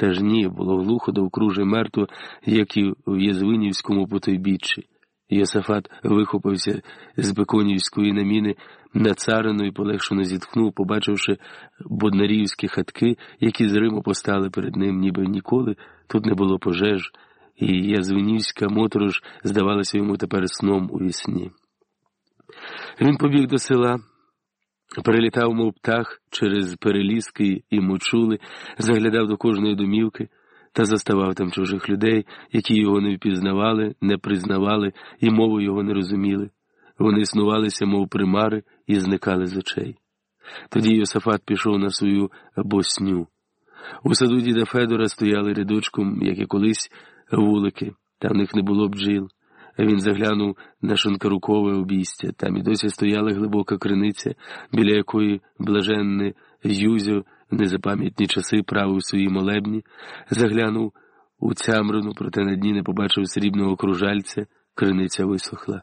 Та ж ні, було глухо довкруже мертво, як і в Язвинівському потойбіччі. Йосафат вихопився з беконівської наміни на царину і полегшено зітхнув, побачивши боднарівські хатки, які з Риму постали перед ним, ніби ніколи тут не було пожеж, і язвинівська моторож здавалася йому тепер сном у вісні. Він побіг до села. Перелітав, мов птах через переліски і мочули, заглядав до кожної домівки та заставав там чужих людей, які його не впізнавали, не признавали і мову його не розуміли. Вони снувалися, мов примари, і зникали з очей. Тоді Йосафат пішов на свою босню. У саду діда Федора стояли рядочком, як і колись, вулики, там в них не було бджіл. Він заглянув на шонкарукове обійстя. Там і досі стояла глибока криниця, біля якої блаженне Юзьо в незапам'ятні часи правив свої молебні, заглянув у цямрину, проте на дні не побачив срібного кружальця, криниця висохла.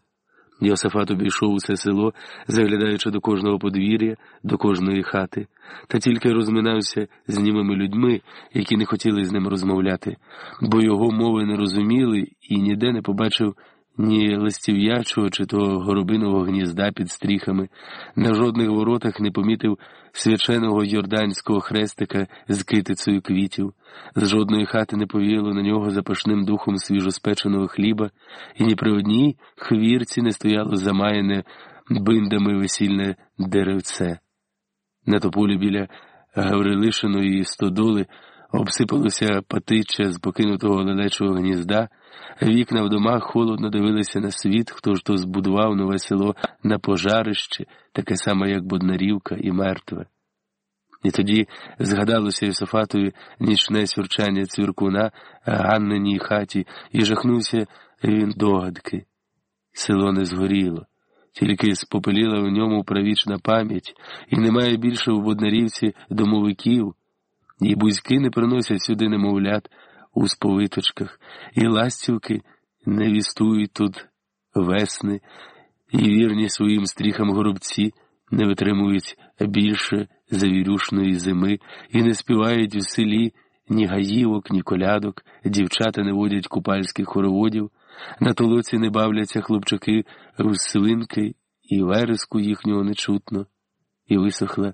Йосафат обійшов усе село, заглядаючи до кожного подвір'я, до кожної хати, та тільки розминався з німими людьми, які не хотіли з ним розмовляти, бо його мови не розуміли і ніде не побачив ні листів'ячого чи того горобиного гнізда під стріхами, на жодних воротах не помітив свяченого йорданського хрестика з китицею квітів, з жодної хати не повіяло на нього запашним духом свіжоспеченого хліба, і ні при одній хвірці не стояло замаяне биндами весільне деревце. На тополі біля Гаврилишиної стодоли обсипалося патиччя з покинутого лелечого гнізда, вікна в домах холодно дивилися на світ, хто ж то збудував нове село на пожарище, таке саме, як Боднарівка і мертве. І тоді згадалося Йосифатові нічне сюрчання цвіркуна Ганниній хаті, і жахнувся він догадки. Село не згоріло, тільки спопеліла в ньому правічна пам'ять, і немає більше у Боднарівці домовиків. І бузьки не приносять сюди немовлят у сповиточках, і ластівки не вістують тут весни, і вірні своїм стріхам горобці не витримують більше завірюшної зими, і не співають у селі ні гаївок, ні колядок, дівчата не водять купальських хороводів, на толоці не бавляться хлопчаки в свинки, і вереску їхнього не чутно, і висохла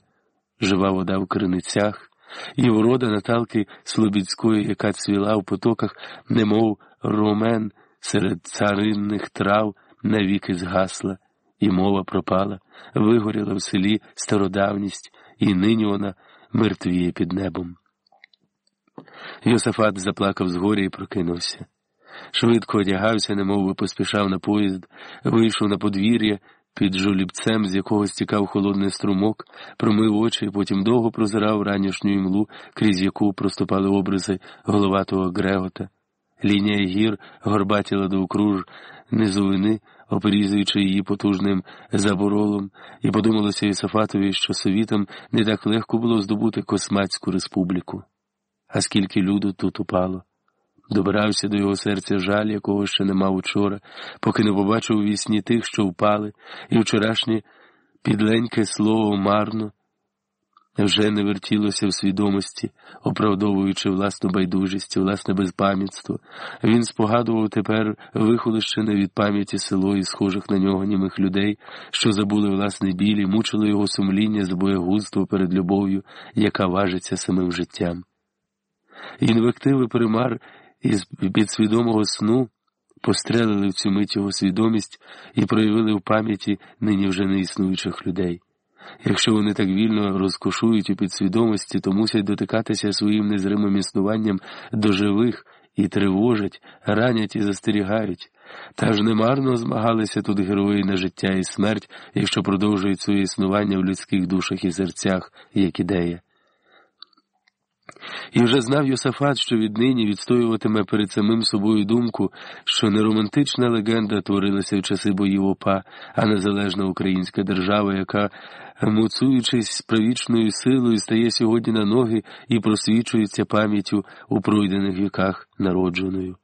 жива вода в криницях і врода Наталки Слобідської, яка цвіла в потоках, немов ромен серед царинних трав, навіки згасла, і мова пропала, вигоріла в селі стародавність, і нині вона мертвіє під небом. Йосафат заплакав згоря і прокинувся. Швидко одягався, немов би поспішав на поїзд, вийшов на подвір'я під жолібцем, з якого стікав холодний струмок, промив очі, потім довго прозирав ранішню імлу, крізь яку проступали образи головатого Грегота. Лінія гір горбатіла довкруж низовини, оперізуючи її потужним заборолом, і подумалося Ісафатові, що совітам не так легко було здобути Космацьку республіку. А скільки люду тут упало. Добирався до його серця жаль, якого ще не мав учора, поки не побачив у вісні тих, що впали, і вчорашнє підленьке слово марно вже не вертілося в свідомості, оправдовуючи власну байдужість, власне безпам'ятство. Він спогадував тепер виходищене від пам'яті село і схожих на нього німих людей, що забули власне білі, мучило його сумління з боягузтво перед любов'ю, яка важиться самим життям. Інвективи примар із підсвідомого сну пострелили в цю мить його свідомість і проявили в пам'яті нині вже неіснуючих людей. Якщо вони так вільно розкошують у підсвідомості, то мусять дотикатися своїм незримим існуванням до живих і тривожать, ранять і застерігають. Та ж немарно змагалися тут герої на життя і смерть, якщо продовжують своє існування в людських душах і серцях, як ідея. І вже знав Йосафат, що віднині відстоюватиме перед самим собою думку, що не романтична легенда творилася в часи боїв ОПА, а незалежна українська держава, яка, муцуючись справічною силою, стає сьогодні на ноги і просвічується пам'яттю у пройдених віках народженою.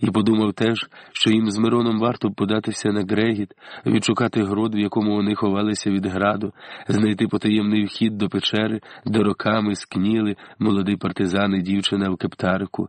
І подумав теж, що їм з Мироном варто податися на Грегіт, відшукати грод, в якому вони ховалися від граду, знайти потаємний вхід до печери, де роками скніли молоді партизани, дівчина в кептарику,